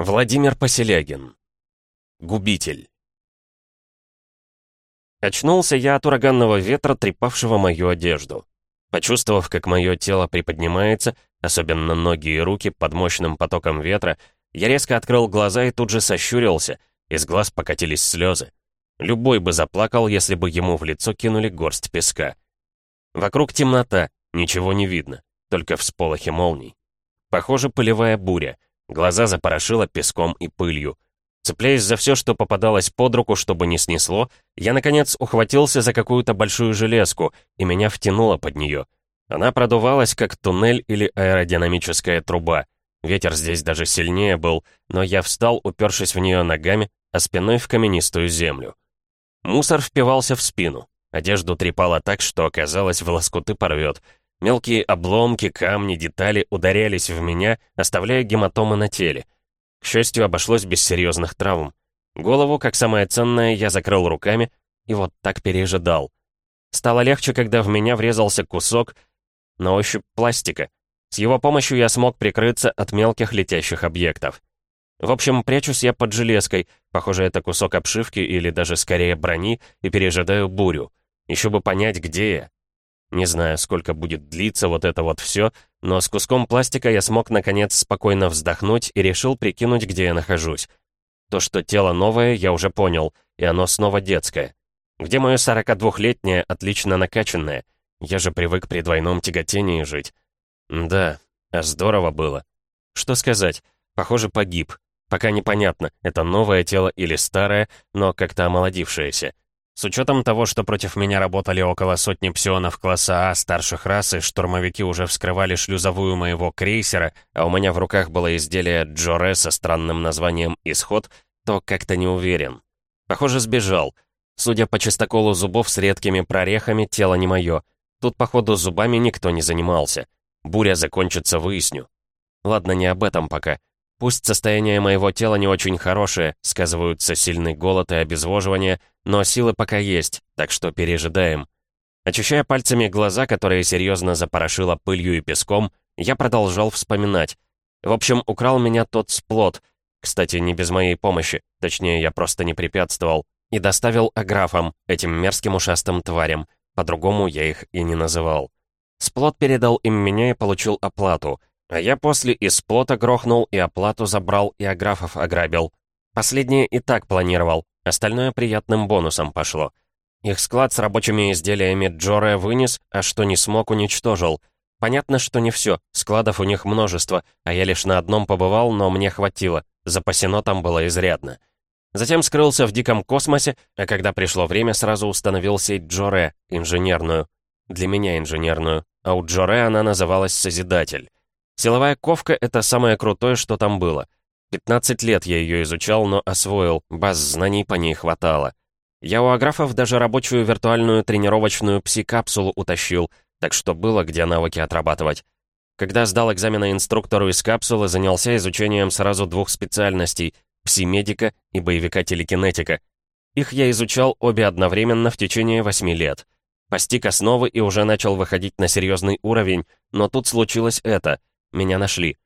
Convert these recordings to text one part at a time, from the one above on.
Владимир Поселягин. Губитель. Очнулся я от ураганного ветра, трепавшего мою одежду. Почувствовав, как мое тело приподнимается, особенно ноги и руки, под мощным потоком ветра, я резко открыл глаза и тут же сощурился, из глаз покатились слезы. Любой бы заплакал, если бы ему в лицо кинули горсть песка. Вокруг темнота, ничего не видно, только всполохи молний. Похоже, полевая буря — Глаза запорошило песком и пылью. Цепляясь за все, что попадалось под руку, чтобы не снесло, я, наконец, ухватился за какую-то большую железку, и меня втянуло под нее. Она продувалась, как туннель или аэродинамическая труба. Ветер здесь даже сильнее был, но я встал, упершись в нее ногами, а спиной в каменистую землю. Мусор впивался в спину. Одежду трепало так, что, казалось, в лоскуты порвет — Мелкие обломки, камни, детали ударялись в меня, оставляя гематомы на теле. К счастью, обошлось без серьезных травм. Голову, как самое ценное, я закрыл руками и вот так пережидал. Стало легче, когда в меня врезался кусок на ощупь пластика. С его помощью я смог прикрыться от мелких летящих объектов. В общем, прячусь я под железкой, похоже, это кусок обшивки или даже скорее брони, и пережидаю бурю. Еще бы понять, где я. Не знаю, сколько будет длиться вот это вот все, но с куском пластика я смог наконец спокойно вздохнуть и решил прикинуть, где я нахожусь. То, что тело новое, я уже понял, и оно снова детское. Где мое 42-летнее, отлично накачанное? Я же привык при двойном тяготении жить. Да, а здорово было. Что сказать? Похоже, погиб. Пока непонятно, это новое тело или старое, но как-то омолодившееся. С учетом того, что против меня работали около сотни псионов класса А старших рас, и штурмовики уже вскрывали шлюзовую моего крейсера, а у меня в руках было изделие Джоре со странным названием «Исход», то как-то не уверен. Похоже, сбежал. Судя по чистоколу зубов с редкими прорехами, тело не мое. Тут, походу, зубами никто не занимался. Буря закончится, выясню. Ладно, не об этом пока. Пусть состояние моего тела не очень хорошее, сказываются сильный голод и обезвоживание, но силы пока есть, так что пережидаем. Очищая пальцами глаза, которые серьезно запорошило пылью и песком, я продолжал вспоминать. В общем, украл меня тот сплот, кстати, не без моей помощи, точнее, я просто не препятствовал, и доставил аграфам, этим мерзким ушастым тварям, по-другому я их и не называл. Сплот передал им меня и получил оплату — а я после из плота грохнул и оплату забрал, и аграфов ограбил. Последнее и так планировал, остальное приятным бонусом пошло. Их склад с рабочими изделиями Джоре вынес, а что не смог, уничтожил. Понятно, что не все, складов у них множество, а я лишь на одном побывал, но мне хватило, запасено там было изрядно. Затем скрылся в диком космосе, а когда пришло время, сразу установил сеть Джоре, инженерную. Для меня инженерную, а у Джоре она называлась Созидатель. Силовая ковка — это самое крутое, что там было. 15 лет я ее изучал, но освоил, баз знаний по ней хватало. Я у аграфов даже рабочую виртуальную тренировочную пси-капсулу утащил, так что было где навыки отрабатывать. Когда сдал экзамены инструктору из капсулы, занялся изучением сразу двух специальностей — пси-медика и боевика-телекинетика. Их я изучал обе одновременно в течение восьми лет. Постиг основы и уже начал выходить на серьезный уровень, но тут случилось это — меня нашли.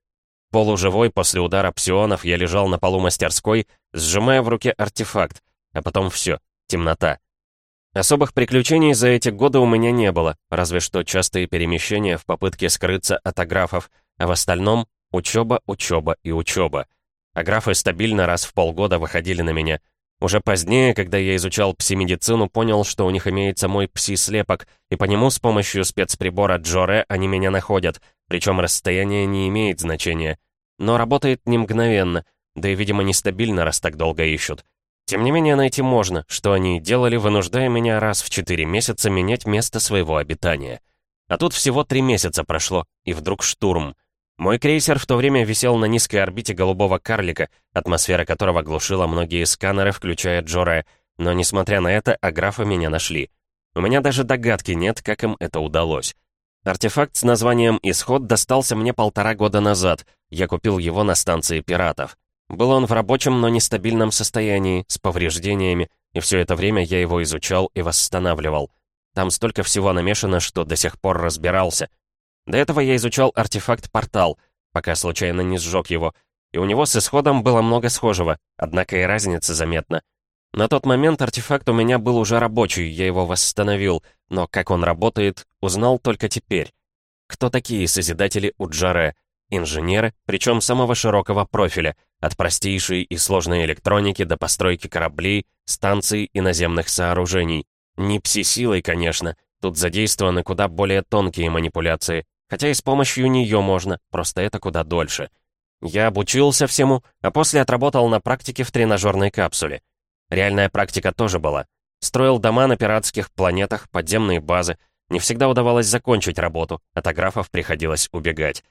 Полуживой после удара псионов я лежал на полу мастерской, сжимая в руке артефакт, а потом все, темнота. Особых приключений за эти годы у меня не было, разве что частые перемещения в попытке скрыться от аграфов, а в остальном — учеба, учеба и учеба. Аграфы стабильно раз в полгода выходили на меня — уже позднее, когда я изучал пси-медицину, понял, что у них имеется мой пси-слепок, и по нему с помощью спецприбора Джоре они меня находят, причем расстояние не имеет значения. Но работает не мгновенно, да и, видимо, нестабильно, раз так долго ищут. Тем не менее, найти можно, что они делали, вынуждая меня раз в 4 месяца менять место своего обитания. А тут всего 3 месяца прошло, и вдруг штурм. Мой крейсер в то время висел на низкой орбите голубого карлика, атмосфера которого глушила многие сканеры, включая Джоре, но, несмотря на это, аграфы меня нашли. У меня даже догадки нет, как им это удалось. Артефакт с названием «Исход» достался мне полтора года назад. Я купил его на станции пиратов. Был он в рабочем, но нестабильном состоянии, с повреждениями, и все это время я его изучал и восстанавливал. Там столько всего намешано, что до сих пор разбирался — до этого я изучал артефакт-портал, пока случайно не сжег его. и у него с исходом было много схожего, однако и разница заметна. На тот момент артефакт у меня был уже рабочий, я его восстановил, но как он работает, узнал только теперь. Кто такие Созидатели Уджаре? Инженеры, причем самого широкого профиля, от простейшей и сложной электроники до постройки кораблей, станций и наземных сооружений. Не пси-силой, конечно, тут задействованы куда более тонкие манипуляции, хотя и с помощью нее можно, просто это куда дольше. Я обучился всему, а после отработал на практике в тренажерной капсуле. Реальная практика тоже была. Строил дома на пиратских планетах, подземные базы. Не всегда удавалось закончить работу, от аграфов приходилось убегать.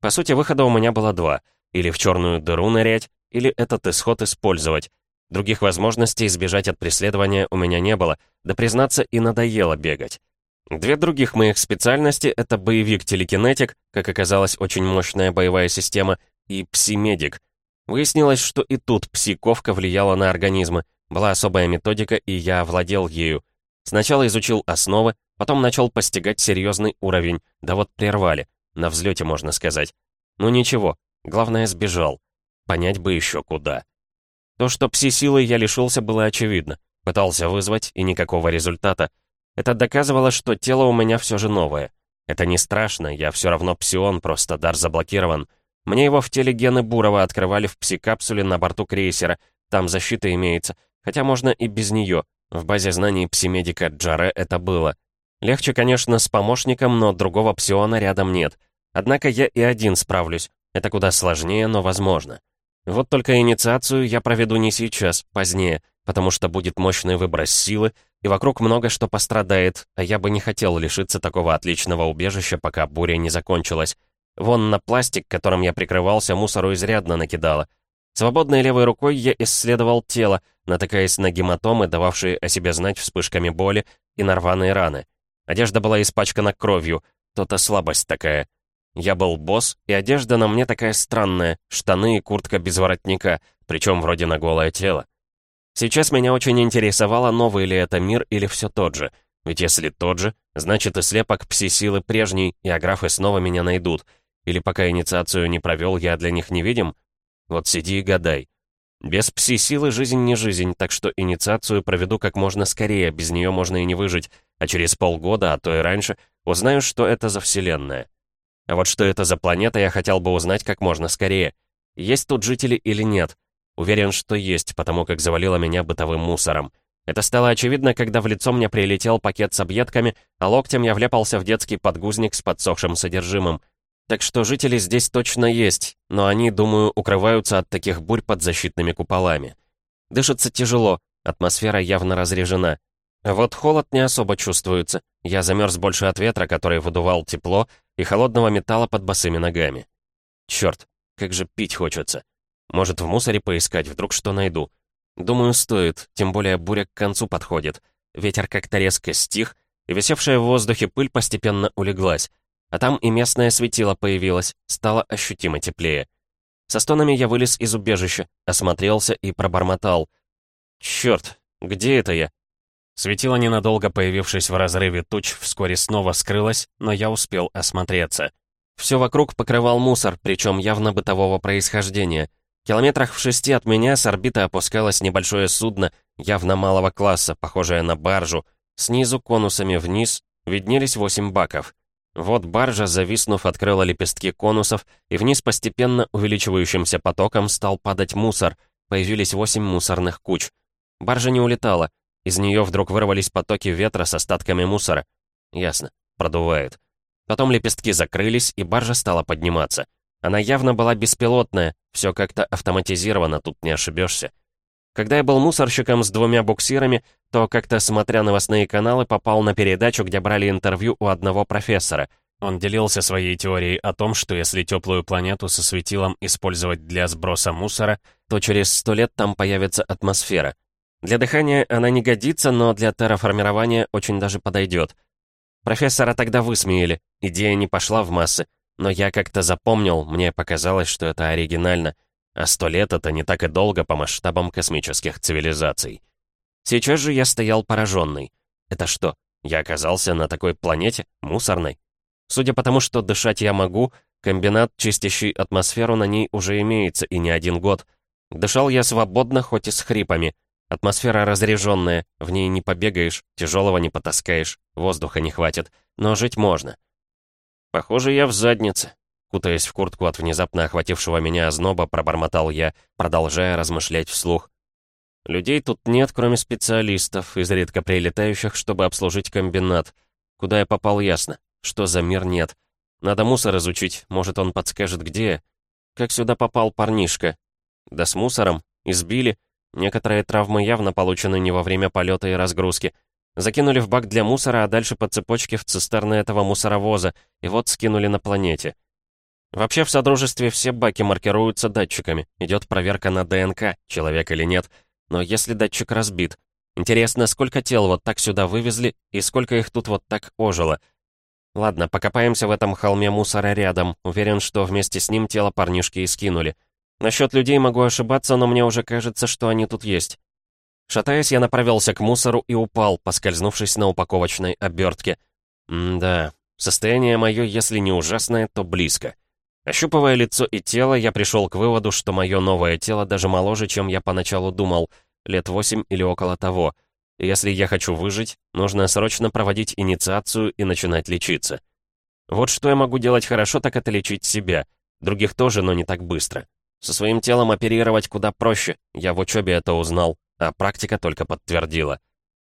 По сути, выхода у меня было два. Или в черную дыру нырять, или этот исход использовать. Других возможностей избежать от преследования у меня не было, да признаться и надоело бегать. Две других моих специальности — это боевик-телекинетик, как оказалось, очень мощная боевая система, и пси-медик. Выяснилось, что и тут псиковка влияла на организмы, была особая методика, и я овладел ею. Сначала изучил основы, потом начал постигать серьезный уровень, да вот прервали. На взлете, можно сказать. Ну ничего, главное, сбежал. Понять бы еще куда. То, что пси-силы я лишился, было очевидно. Пытался вызвать, и никакого результата. Это доказывало, что тело у меня все же новое. Это не страшно, я все равно псион, просто дар заблокирован. Мне его в теле гены Бурова открывали в пси-капсуле на борту крейсера. Там защита имеется, хотя можно и без нее. В базе знаний псимедика Джаре это было. Легче, конечно, с помощником, но другого псиона рядом нет. Однако я и один справлюсь. Это куда сложнее, но возможно. Вот только инициацию я проведу не сейчас, позднее, потому что будет мощный выброс силы, и вокруг много что пострадает, а я бы не хотел лишиться такого отличного убежища, пока буря не закончилась. Вон на пластик, которым я прикрывался, мусору изрядно накидало. Свободной левой рукой я исследовал тело, натыкаясь на гематомы, дававшие о себе знать вспышками боли, и на рваные раны. Одежда была испачкана кровью, то-то слабость такая. Я был босс, и одежда на мне такая странная, штаны и куртка без воротника, причем вроде на голое тело. Сейчас меня очень интересовало, новый ли это мир или все тот же. Ведь если тот же, значит и слепок пси-силы прежний, и аграфы снова меня найдут. Или пока инициацию не провел, я для них невидим? Вот сиди и гадай. Без пси-силы жизнь не жизнь, так что инициацию проведу как можно скорее, без нее можно и не выжить, а через полгода, а то и раньше, узнаю, что это за вселенная. А вот что это за планета, я хотел бы узнать как можно скорее. Есть тут жители или нет? Уверен, что есть, потому как завалило меня бытовым мусором. Это стало очевидно, когда в лицо мне прилетел пакет с объедками, а локтем я вляпался в детский подгузник с подсохшим содержимым. Так что жители здесь точно есть, но они, думаю, укрываются от таких бурь под защитными куполами. Дышится тяжело, атмосфера явно разрежена. Вот холод не особо чувствуется. Я замерз больше от ветра, который выдувал тепло, и холодного металла под босыми ногами. Черт, как же пить хочется. Может, в мусоре поискать, вдруг что найду. Думаю, стоит, тем более буря к концу подходит. Ветер как-то резко стих, и висевшая в воздухе пыль постепенно улеглась. А там и местное светило появилось, стало ощутимо теплее. Со стонами я вылез из убежища, осмотрелся и пробормотал. «Чёрт, где это я?» Светило, ненадолго появившись в разрыве туч, вскоре снова скрылось, но я успел осмотреться. Все вокруг покрывал мусор, причем явно бытового происхождения. Километрах в шести от меня с орбиты опускалось небольшое судно, явно малого класса, похожее на баржу. Снизу, конусами вниз, виднелись восемь баков. Вот баржа, зависнув, открыла лепестки конусов, и вниз постепенно увеличивающимся потоком стал падать мусор. Появились восемь мусорных куч. Баржа не улетала, из нее вдруг вырвались потоки ветра с остатками мусора. Ясно, продувает. Потом лепестки закрылись, и баржа стала подниматься. Она явно была беспилотная, все как-то автоматизировано, тут не ошибешься. Когда я был мусорщиком с двумя буксирами, то как-то, смотря новостные каналы, попал на передачу, где брали интервью у одного профессора. Он делился своей теорией о том, что если теплую планету со светилом использовать для сброса мусора, то через сто лет там появится атмосфера. Для дыхания она не годится, но для терраформирования очень даже подойдет. Профессора тогда высмеяли, идея не пошла в массы, но я как-то запомнил, мне показалось, что это оригинально, а сто лет — это не так и долго по масштабам космических цивилизаций. Сейчас же я стоял пораженный. Это что, я оказался на такой планете, мусорной? Судя по тому, что дышать я могу, Комбинат, чистящий атмосферу, на ней уже имеется и не один год. Дышал я свободно, хоть и с хрипами. Атмосфера разряженная, в ней не побегаешь, тяжелого не потаскаешь, воздуха не хватит, но жить можно. Похоже, я в заднице. Кутаясь в куртку от внезапно охватившего меня озноба, пробормотал я, продолжая размышлять вслух. Людей тут нет, кроме специалистов, изредка прилетающих, чтобы обслужить комбинат. Куда я попал, ясно. Что за мир нет. Надо мусор изучить, может, он подскажет, где. Как сюда попал парнишка? Да с мусором. Избили. Некоторые травмы явно получены не во время полета и разгрузки. Закинули в бак для мусора, а дальше по цепочке в цистерны этого мусоровоза, и вот скинули на планете. Вообще в Содружестве все баки маркируются датчиками. Идет проверка на ДНК, человек или нет. Но если датчик разбит, интересно, сколько тел вот так сюда вывезли и сколько их тут вот так ожило. Ладно, покопаемся в этом холме мусора рядом. Уверен, что вместе с ним тело парнишки и скинули. Насчет людей могу ошибаться, но мне уже кажется, что они тут есть. Шатаясь, я направился к мусору и упал, поскользнувшись на упаковочной обертке. М-да, состояние мое, если не ужасное, то близко. Ощупывая лицо и тело, я пришел к выводу, что мое новое тело даже моложе, чем я поначалу думал, лет восемь или около того — если я хочу выжить, нужно срочно проводить инициацию и начинать лечиться. Вот что я могу делать хорошо, так это лечить себя. Других тоже, но не так быстро. Со своим телом оперировать куда проще, я в учебе это узнал, а практика только подтвердила.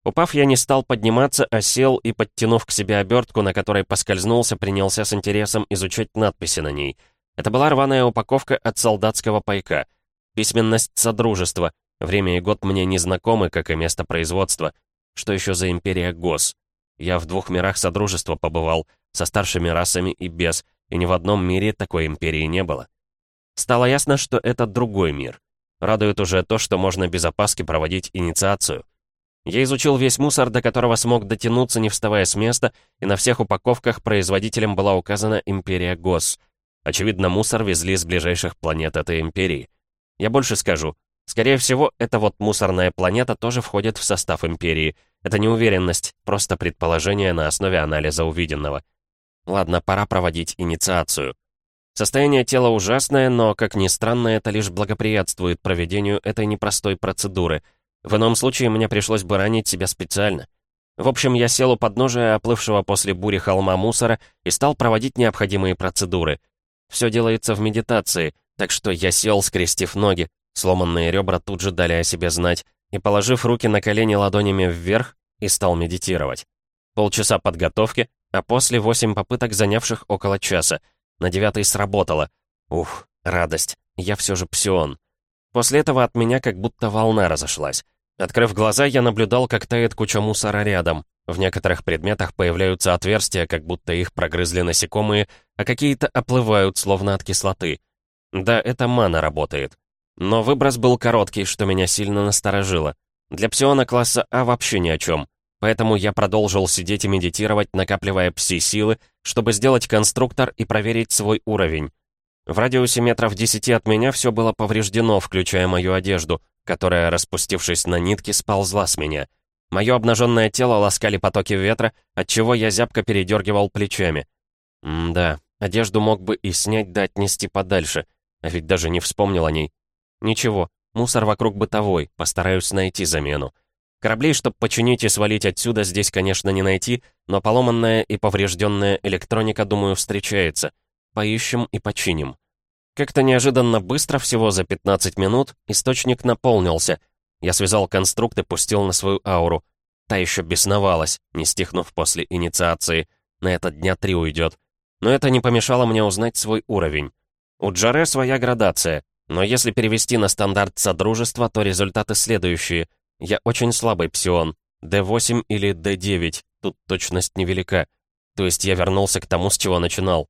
Упав, я не стал подниматься, а сел и, подтянув к себе обертку, на которой поскользнулся, принялся с интересом изучать надписи на ней. Это была рваная упаковка от солдатского пайка. Письменность Содружества, Время и год мне не знакомы, как и место производства. Что еще за империя ГОС? Я в двух мирах Содружества побывал, со старшими расами и без, и ни в одном мире такой империи не было. Стало ясно, что это другой мир. Радует уже то, что можно без опаски проводить инициацию. Я изучил весь мусор, до которого смог дотянуться, не вставая с места, и на всех упаковках производителем была указана империя ГОС. Очевидно, мусор везли с ближайших планет этой империи. Я больше скажу, Скорее всего, эта вот мусорная планета тоже входит в состав Империи. Это не уверенность, просто предположение на основе анализа увиденного. Ладно, пора проводить инициацию. Состояние тела ужасное, но, как ни странно, это лишь благоприятствует проведению этой непростой процедуры. В ином случае мне пришлось бы ранить себя специально. В общем, я сел у подножия оплывшего после бури холма мусора и стал проводить необходимые процедуры. Все делается в медитации, так что я сел, скрестив ноги, Сломанные ребра тут же дали о себе знать, и, положив руки на колени ладонями вверх, и стал медитировать. Полчаса подготовки, а после восемь попыток, занявших около часа. На девятый сработало. Ух, радость, я все же псион. После этого от меня как будто волна разошлась. Открыв глаза, я наблюдал, как тает куча мусора рядом. В некоторых предметах появляются отверстия, как будто их прогрызли насекомые, а какие-то оплывают, словно от кислоты. Да, это мана работает. Но выброс был короткий, что меня сильно насторожило. Для псиона класса А вообще ни о чем. Поэтому я продолжил сидеть и медитировать, накапливая пси-силы, чтобы сделать конструктор и проверить свой уровень. В радиусе метров десяти от меня все было повреждено, включая мою одежду, которая, распустившись на нитки, сползла с меня. Мое обнаженное тело ласкали потоки ветра, отчего я зябко передергивал плечами. М-да, одежду мог бы и снять да отнести подальше, а ведь даже не вспомнил о ней. Ничего, мусор вокруг бытовой, постараюсь найти замену. Кораблей, чтобы починить и свалить отсюда, здесь, конечно, не найти, но поломанная и поврежденная электроника, думаю, встречается. Поищем и починим. Как-то неожиданно быстро, всего за 15 минут, источник наполнился. Я связал конструкт и пустил на свою ауру. Та еще бесновалась, не стихнув после инициации. На это дня три уйдет. Но это не помешало мне узнать свой уровень. У Джаре своя градация. Но если перевести на стандарт Содружества, то результаты следующие. Я очень слабый псион. D8 или D9. Тут точность невелика. То есть я вернулся к тому, с чего начинал.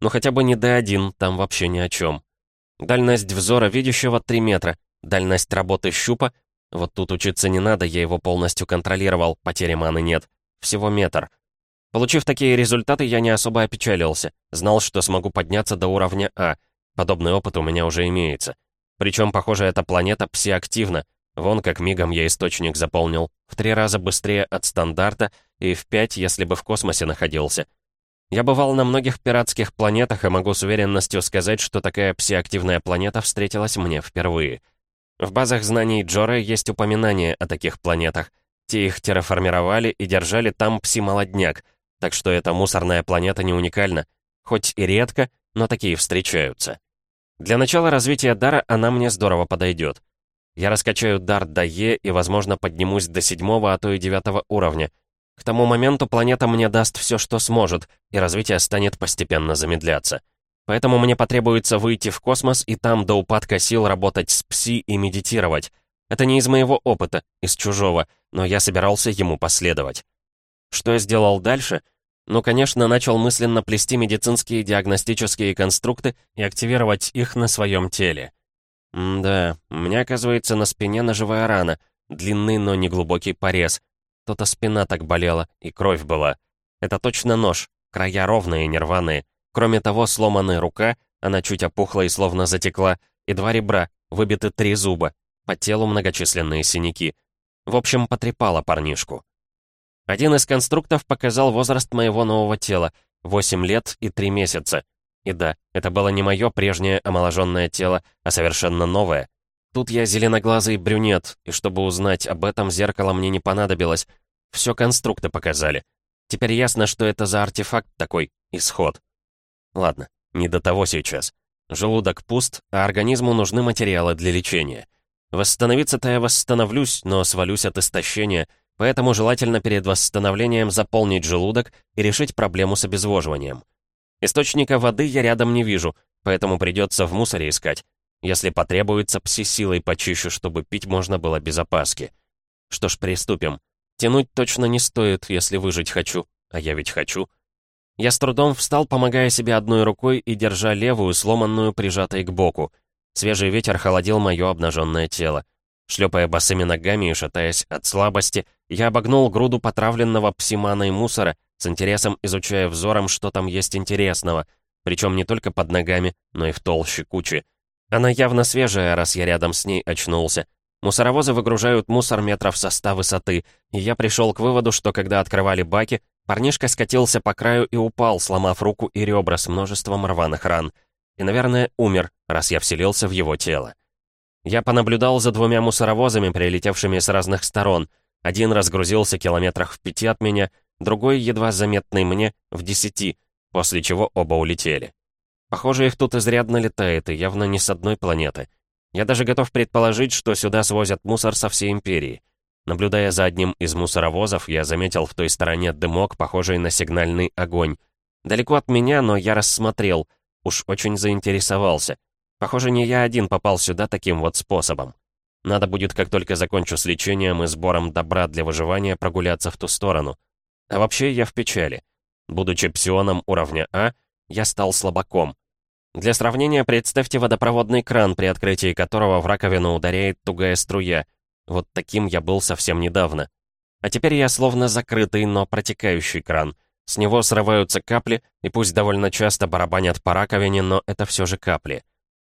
Но хотя бы не D1, там вообще ни о чем. Дальность взора видящего 3 метра. Дальность работы щупа. Вот тут учиться не надо, я его полностью контролировал, потери маны нет. Всего метр. Получив такие результаты, я не особо опечалился. Знал, что смогу подняться до уровня А — Подобный опыт у меня уже имеется. Причем, похоже, эта планета псиактивна. Вон как мигом я источник заполнил. В три раза быстрее от стандарта и в пять, если бы в космосе находился. Я бывал на многих пиратских планетах и могу с уверенностью сказать, что такая псиактивная планета встретилась мне впервые. В базах знаний Джора есть упоминания о таких планетах. Те их терраформировали и держали там пси-молодняк, так что эта мусорная планета не уникальна. Хоть и редко, но такие встречаются. Для начала развития дара она мне здорово подойдет. Я раскачаю дар до Е и, возможно, поднимусь до седьмого, а то и девятого уровня. К тому моменту планета мне даст все, что сможет, и развитие станет постепенно замедляться. Поэтому мне потребуется выйти в космос и там до упадка сил работать с пси и медитировать. Это не из моего опыта, из чужого, но я собирался ему последовать. Что я сделал дальше? Ну, конечно, начал мысленно плести медицинские диагностические конструкты и активировать их на своем теле. Да, у меня, оказывается, на спине ножевая рана, длинный, но не глубокий порез. То-то спина так болела, и кровь была. Это точно нож, края ровные, нерваные. Кроме того, сломанная рука, она чуть опухла и словно затекла, и два ребра, выбиты три зуба, по телу многочисленные синяки. В общем, потрепала парнишку. Один из конструктов показал возраст моего нового тела — 8 лет и 3 месяца. И да, это было не мое прежнее омоложенное тело, а совершенно новое. Тут я зеленоглазый брюнет, и чтобы узнать об этом, зеркало мне не понадобилось. Все конструкты показали. Теперь ясно, что это за артефакт такой, исход. Ладно, не до того сейчас. Желудок пуст, а организму нужны материалы для лечения. Восстановиться-то я восстановлюсь, но свалюсь от истощения, поэтому желательно перед восстановлением заполнить желудок и решить проблему с обезвоживанием. Источника воды я рядом не вижу, поэтому придется в мусоре искать. Если потребуется, пси-силой почищу, чтобы пить можно было без опаски. Что ж, приступим. Тянуть точно не стоит, если выжить хочу. А я ведь хочу. Я с трудом встал, помогая себе одной рукой и держа левую, сломанную, прижатой к боку. Свежий ветер холодил мое обнаженное тело. Шлепая босыми ногами и шатаясь от слабости, я обогнул груду потравленного псимана и мусора, с интересом изучая взором, что там есть интересного, причем не только под ногами, но и в толще кучи. Она явно свежая, раз я рядом с ней очнулся. Мусоровозы выгружают мусор метров со ста высоты, и я пришел к выводу, что когда открывали баки, парнишка скатился по краю и упал, сломав руку и ребра с множеством рваных ран. И, наверное, умер, раз я вселился в его тело. Я понаблюдал за двумя мусоровозами, прилетевшими с разных сторон. Один разгрузился километрах в пяти от меня, другой, едва заметный мне, в десяти, после чего оба улетели. Похоже, их тут изрядно летает, и явно не с одной планеты. Я даже готов предположить, что сюда свозят мусор со всей Империи. Наблюдая за одним из мусоровозов, я заметил в той стороне дымок, похожий на сигнальный огонь. Далеко от меня, но я рассмотрел. Уж очень заинтересовался. Похоже, не я один попал сюда таким вот способом. Надо будет, как только закончу с лечением и сбором добра для выживания, прогуляться в ту сторону. А вообще я в печали. Будучи псионом уровня А, я стал слабаком. Для сравнения, представьте водопроводный кран, при открытии которого в раковину ударяет тугая струя. Вот таким я был совсем недавно. А теперь я словно закрытый, но протекающий кран. С него срываются капли, и пусть довольно часто барабанят по раковине, но это все же капли.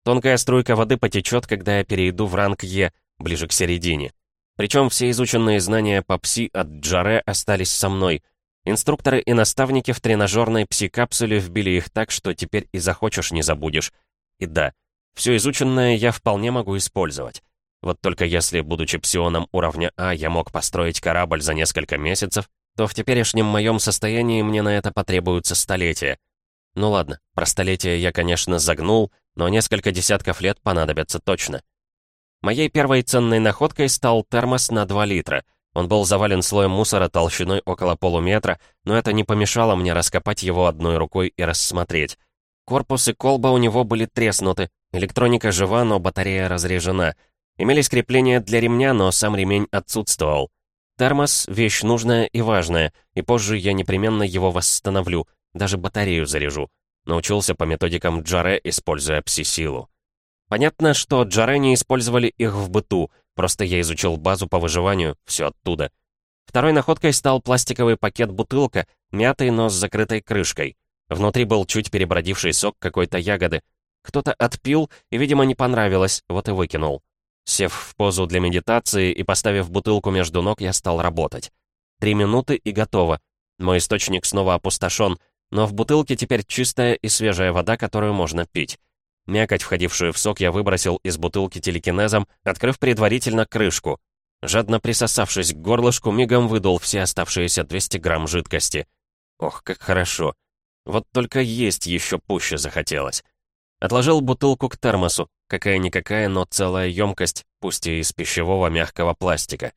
Тонкая струйка воды потечет, когда я перейду в ранг Е, ближе к середине. Причем все изученные знания по пси от Джаре остались со мной — Инструкторы и наставники в тренажерной пси-капсуле вбили их так, что теперь и захочешь не забудешь. И да, все изученное я вполне могу использовать. Вот только если, будучи псионом уровня А, я мог построить корабль за несколько месяцев, то в теперешнем моем состоянии мне на это потребуются столетия. Ну ладно, про столетия я, конечно, загнул, но несколько десятков лет понадобятся точно. Моей первой ценной находкой стал термос на 2 литра — он был завален слоем мусора толщиной около полуметра, но это не помешало мне раскопать его одной рукой и рассмотреть. Корпус и колба у него были треснуты, электроника жива, но батарея разрежена. Имелись крепления для ремня, но сам ремень отсутствовал. Термос — вещь нужная и важная, и позже я непременно его восстановлю, даже батарею заряжу. Научился по методикам Джаре, используя пси-силу. Понятно, что Джаре не использовали их в быту — Просто я изучил базу по выживанию, все оттуда. Второй находкой стал пластиковый пакет-бутылка, мятый, но с закрытой крышкой. Внутри был чуть перебродивший сок какой-то ягоды. Кто-то отпил и, видимо, не понравилось, вот и выкинул. Сев в позу для медитации и поставив бутылку между ног, я стал работать. Три минуты и готово. Мой источник снова опустошен, Но в бутылке теперь чистая и свежая вода, которую можно пить. Мякоть, входившую в сок, я выбросил из бутылки телекинезом, открыв предварительно крышку. Жадно присосавшись к горлышку, мигом выдул все оставшиеся 200 грамм жидкости. Ох, как хорошо. Вот только есть еще пуще захотелось. Отложил бутылку к термосу, какая-никакая, но целая емкость, пусть и из пищевого мягкого пластика.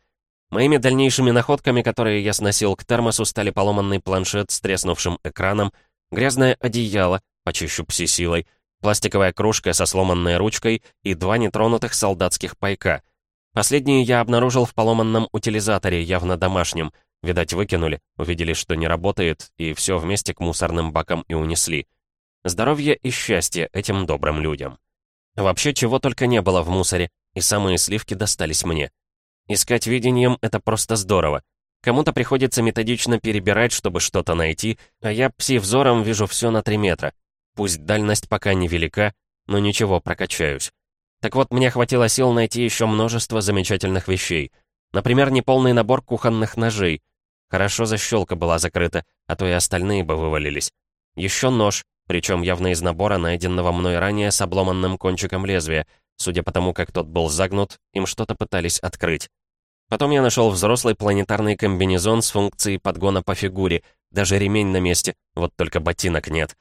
Моими дальнейшими находками, которые я сносил к термосу, стали поломанный планшет с треснувшим экраном, грязное одеяло, почищу пси-силой, пластиковая кружка со сломанной ручкой и два нетронутых солдатских пайка. Последние я обнаружил в поломанном утилизаторе, явно домашнем. Видать, выкинули, увидели, что не работает, и все вместе к мусорным бакам и унесли. Здоровье и счастье этим добрым людям. Вообще, чего только не было в мусоре, и самые сливки достались мне. Искать видением — это просто здорово. Кому-то приходится методично перебирать, чтобы что-то найти, а я пси-взором вижу все на 3 метра. Пусть дальность пока невелика, но ничего, прокачаюсь. Так вот, мне хватило сил найти еще множество замечательных вещей. Например, неполный набор кухонных ножей. Хорошо защелка была закрыта, а то и остальные бы вывалились. Еще нож, причем явно из набора, найденного мной ранее с обломанным кончиком лезвия. Судя по тому, как тот был загнут, им что-то пытались открыть. Потом я нашел взрослый планетарный комбинезон с функцией подгона по фигуре, даже ремень на месте, вот только ботинок нет.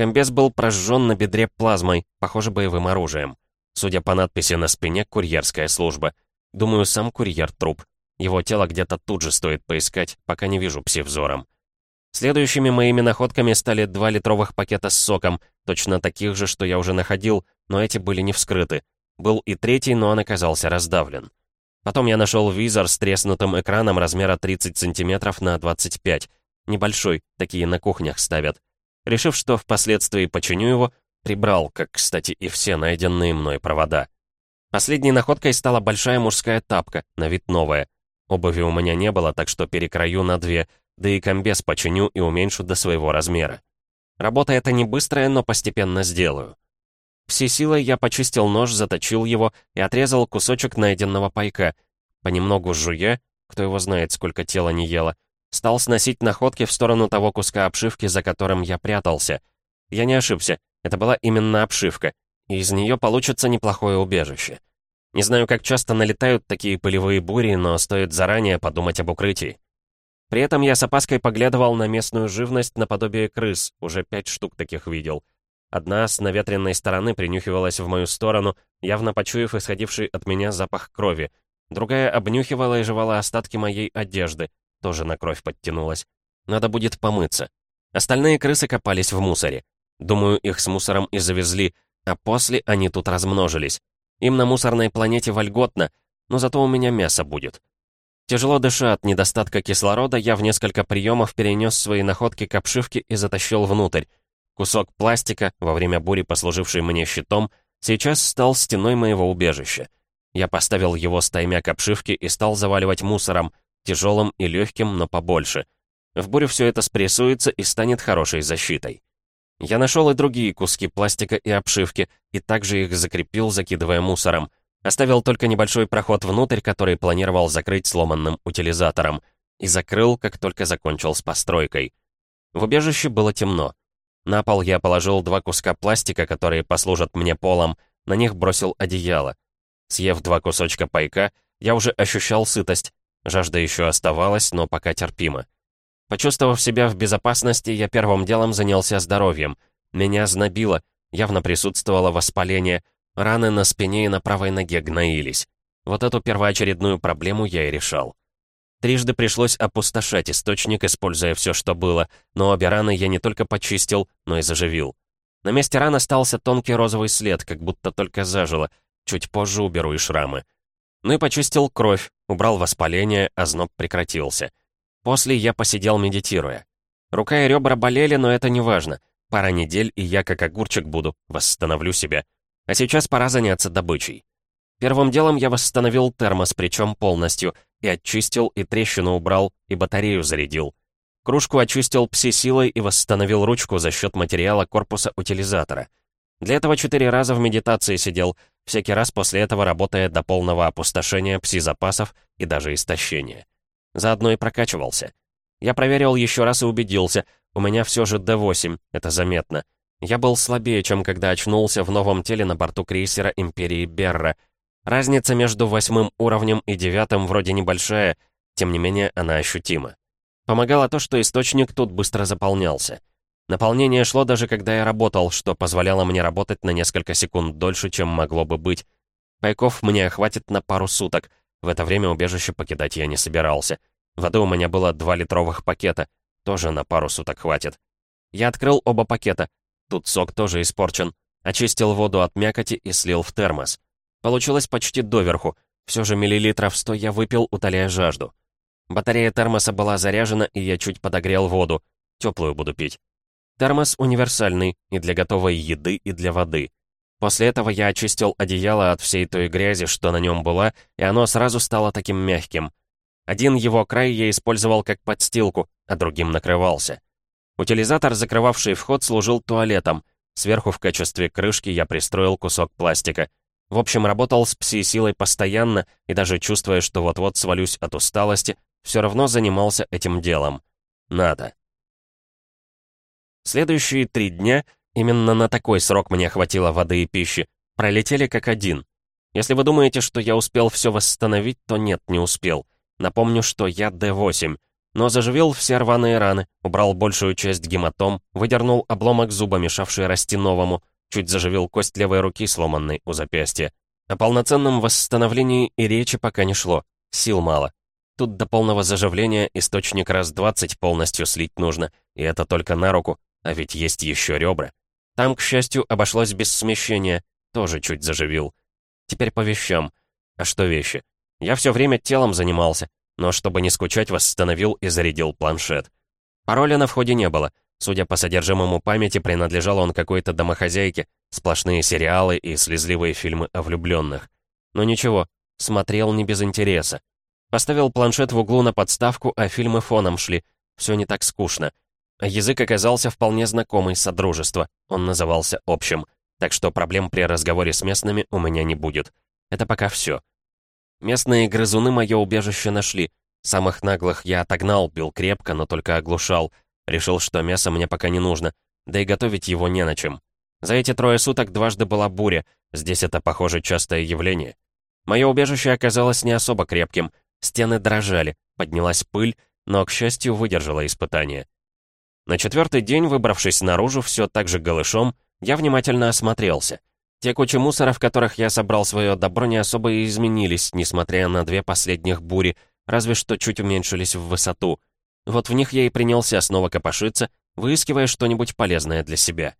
Комбез был прожжен на бедре плазмой, похоже, боевым оружием. Судя по надписи на спине, курьерская служба. Думаю, сам курьер труп. Его тело где-то тут же стоит поискать, пока не вижу пси-взором. Следующими моими находками стали два литровых пакета с соком, точно таких же, что я уже находил, но эти были не вскрыты. Был и третий, но он оказался раздавлен. Потом я нашел визор с треснутым экраном размера 30 сантиметров на 25. Небольшой, такие на кухнях ставят. Решив, что впоследствии починю его, прибрал, как, кстати, и все найденные мной провода. Последней находкой стала большая мужская тапка, на вид новая. Обуви у меня не было, так что перекрою на две, да и комбез починю и уменьшу до своего размера. Работа эта не быстрая, но постепенно сделаю. Всей силой я почистил нож, заточил его и отрезал кусочек найденного пайка. Понемногу жуя, кто его знает, сколько тела не ело, Стал сносить находки в сторону того куска обшивки, за которым я прятался. Я не ошибся, это была именно обшивка, и из нее получится неплохое убежище. Не знаю, как часто налетают такие пылевые бури, но стоит заранее подумать об укрытии. При этом я с опаской поглядывал на местную живность наподобие крыс, уже пять штук таких видел. Одна с наветренной стороны принюхивалась в мою сторону, явно почуяв исходивший от меня запах крови. Другая обнюхивала и жевала остатки моей одежды, тоже на кровь подтянулась. Надо будет помыться. Остальные крысы копались в мусоре. Думаю, их с мусором и завезли, а после они тут размножились. Им на мусорной планете вольготно, но зато у меня мясо будет. Тяжело дыша от недостатка кислорода, я в несколько приемов перенес свои находки к обшивке и затащил внутрь. Кусок пластика, во время бури послуживший мне щитом, сейчас стал стеной моего убежища. Я поставил его стаймя к обшивке и стал заваливать мусором, тяжелым и легким, но побольше. В буре все это спрессуется и станет хорошей защитой. Я нашел и другие куски пластика и обшивки, и также их закрепил, закидывая мусором. Оставил только небольшой проход внутрь, который планировал закрыть сломанным утилизатором. И закрыл, как только закончил с постройкой. В убежище было темно. На пол я положил два куска пластика, которые послужат мне полом, на них бросил одеяло. Съев два кусочка пайка, я уже ощущал сытость, Жажда еще оставалась, но пока терпимо. Почувствовав себя в безопасности, я первым делом занялся здоровьем. Меня знобило, явно присутствовало воспаление, раны на спине и на правой ноге гноились. Вот эту первоочередную проблему я и решал. Трижды пришлось опустошать источник, используя все, что было, но обе раны я не только почистил, но и заживил. На месте ран остался тонкий розовый след, как будто только зажило. Чуть позже уберу и шрамы. Ну и почистил кровь, убрал воспаление, а зноб прекратился. После я посидел, медитируя. Рука и ребра болели, но это не важно. Пара недель, и я как огурчик буду, восстановлю себя. А сейчас пора заняться добычей. Первым делом я восстановил термос, причем полностью, и очистил, и трещину убрал, и батарею зарядил. Кружку очистил пси-силой и восстановил ручку за счет материала корпуса утилизатора. Для этого четыре раза в медитации сидел, всякий раз после этого работая до полного опустошения пси-запасов и даже истощения. Заодно и прокачивался. Я проверил еще раз и убедился, У меня все же D8, это заметно. Я был слабее, чем когда очнулся в новом теле на борту крейсера Империи Берра. Разница между восьмым уровнем и девятым вроде небольшая, тем не менее она ощутима. Помогало то, что источник тут быстро заполнялся. Наполнение шло даже когда я работал, что позволяло мне работать на несколько секунд дольше, чем могло бы быть. Пайков мне хватит на пару суток. В это время убежище покидать я не собирался. Воды у меня было два литровых пакета. Тоже на пару суток хватит. Я открыл оба пакета. Тут сок тоже испорчен. Очистил воду от мякоти и слил в термос. Получилось почти доверху. Все же миллилитров сто я выпил, утоляя жажду. Батарея термоса была заряжена, и я чуть подогрел воду. Теплую буду пить. Термос универсальный и для готовой еды, и для воды. После этого я очистил одеяло от всей той грязи, что на нем была, и оно сразу стало таким мягким. Один его край я использовал как подстилку, а другим накрывался. Утилизатор, закрывавший вход, служил туалетом. Сверху в качестве крышки я пристроил кусок пластика. В общем, работал с пси-силой постоянно, и даже чувствуя, что вот-вот свалюсь от усталости, все равно занимался этим делом. Надо. Следующие три дня, именно на такой срок мне хватило воды и пищи, пролетели как один. Если вы думаете, что я успел все восстановить, то нет, не успел. Напомню, что я D8, но заживил все рваные раны, убрал большую часть гематом, выдернул обломок зуба, мешавший расти новому, чуть заживил кость левой руки, сломанной у запястья. О полноценном восстановлении и речи пока не шло, сил мало. Тут до полного заживления источник раз 20 полностью слить нужно, и это только на руку, а ведь есть еще ребра. Там, к счастью, обошлось без смещения, тоже чуть заживил. Теперь по вещам. А что вещи? Я все время телом занимался, но чтобы не скучать, восстановил и зарядил планшет. Пароля на входе не было. Судя по содержимому памяти, принадлежал он какой-то домохозяйке, сплошные сериалы и слезливые фильмы о влюбленных. Но ничего, смотрел не без интереса. Поставил планшет в углу на подставку, а фильмы фоном шли. Все не так скучно. Язык оказался вполне знакомый содружества. Он назывался общим. Так что проблем при разговоре с местными у меня не будет. Это пока все. Местные грызуны мое убежище нашли. Самых наглых я отогнал, бил крепко, но только оглушал. Решил, что мясо мне пока не нужно, да и готовить его не на чем. За эти трое суток дважды была буря, здесь это, похоже, частое явление. Мое убежище оказалось не особо крепким, стены дрожали, поднялась пыль, но, к счастью, выдержала испытание. На четвертый день, выбравшись наружу, все так же голышом, я внимательно осмотрелся. Те кучи мусора, в которых я собрал свое добро, не особо и изменились, несмотря на две последних бури, разве что чуть уменьшились в высоту. Вот в них я и принялся снова копошиться, выискивая что-нибудь полезное для себя.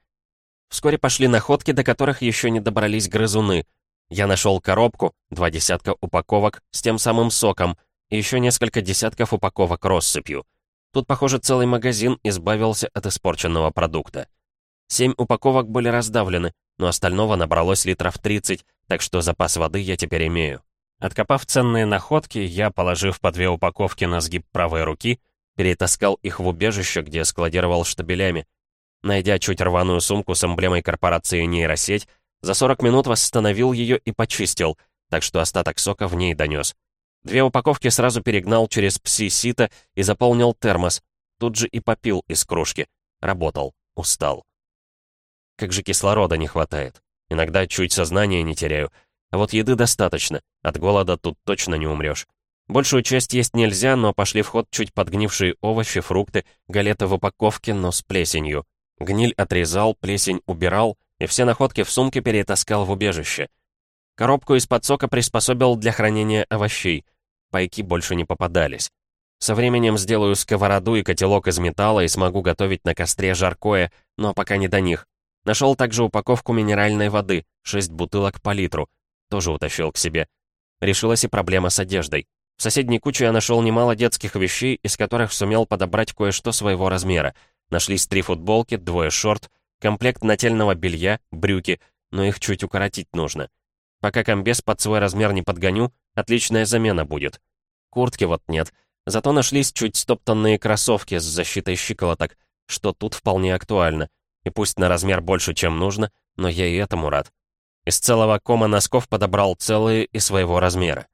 Вскоре пошли находки, до которых еще не добрались грызуны. Я нашел коробку, два десятка упаковок с тем самым соком и еще несколько десятков упаковок россыпью. Тут, похоже, целый магазин избавился от испорченного продукта. Семь упаковок были раздавлены, но остального набралось литров 30, так что запас воды я теперь имею. Откопав ценные находки, я, положив по две упаковки на сгиб правой руки, перетаскал их в убежище, где складировал штабелями. Найдя чуть рваную сумку с эмблемой корпорации нейросеть, за 40 минут восстановил ее и почистил, так что остаток сока в ней донес. Две упаковки сразу перегнал через пси-сито и заполнил термос. Тут же и попил из кружки. Работал. Устал. Как же кислорода не хватает. Иногда чуть сознание не теряю. А вот еды достаточно. От голода тут точно не умрешь. Большую часть есть нельзя, но пошли в ход чуть подгнившие овощи, фрукты, галеты в упаковке, но с плесенью. Гниль отрезал, плесень убирал, и все находки в сумке перетаскал в убежище. Коробку из-под сока приспособил для хранения овощей. Пайки больше не попадались. Со временем сделаю сковороду и котелок из металла и смогу готовить на костре жаркое, но пока не до них. Нашел также упаковку минеральной воды, 6 бутылок по литру. Тоже утащил к себе. Решилась и проблема с одеждой. В соседней куче я нашел немало детских вещей, из которых сумел подобрать кое-что своего размера. Нашлись три футболки, двое шорт, комплект нательного белья, брюки, но их чуть укоротить нужно. Пока комбез под свой размер не подгоню, отличная замена будет. Куртки вот нет. Зато нашлись чуть стоптанные кроссовки с защитой щиколоток, что тут вполне актуально. И пусть на размер больше, чем нужно, но я и этому рад. Из целого кома носков подобрал целые и своего размера.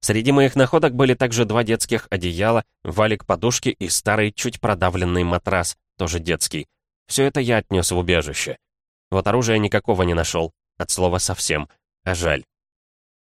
Среди моих находок были также два детских одеяла, валик подушки и старый, чуть продавленный матрас, тоже детский. Все это я отнес в убежище. Вот оружия никакого не нашел, от слова совсем, а жаль.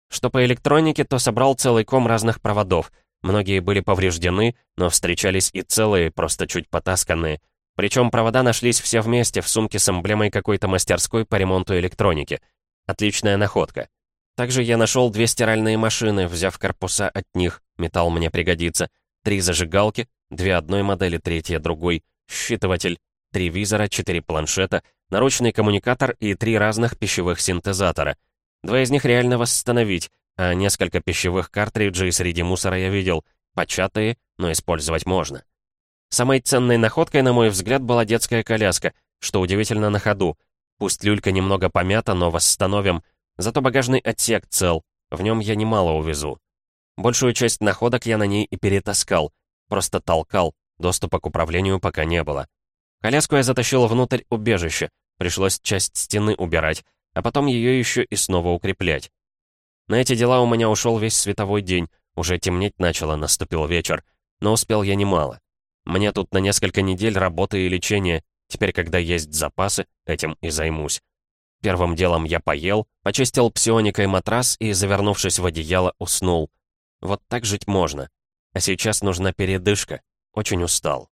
Что по электронике, то собрал целый ком разных проводов. Многие были повреждены, но встречались и целые, просто чуть потасканные. Причем провода нашлись все вместе в сумке с эмблемой какой-то мастерской по ремонту электроники. Отличная находка. Также я нашел две стиральные машины, взяв корпуса от них, металл мне пригодится, три зажигалки, две одной модели, третья другой, считыватель, три визора, четыре планшета, наручный коммуникатор и три разных пищевых синтезатора. Два из них реально восстановить, а несколько пищевых картриджей среди мусора я видел, початые, но использовать можно. Самой ценной находкой, на мой взгляд, была детская коляска, что удивительно на ходу. Пусть люлька немного помята, но восстановим. Зато багажный отсек цел, в нем я немало увезу. Большую часть находок я на ней и перетаскал, просто толкал, доступа к управлению пока не было. Коляску я затащил внутрь убежища, пришлось часть стены убирать, а потом ее еще и снова укреплять. На эти дела у меня ушел весь световой день, уже темнеть начало, наступил вечер, но успел я немало. Мне тут на несколько недель работы и лечения, теперь, когда есть запасы, этим и займусь. Первым делом я поел, почистил псионикой матрас и, завернувшись в одеяло, уснул. Вот так жить можно. А сейчас нужна передышка. Очень устал.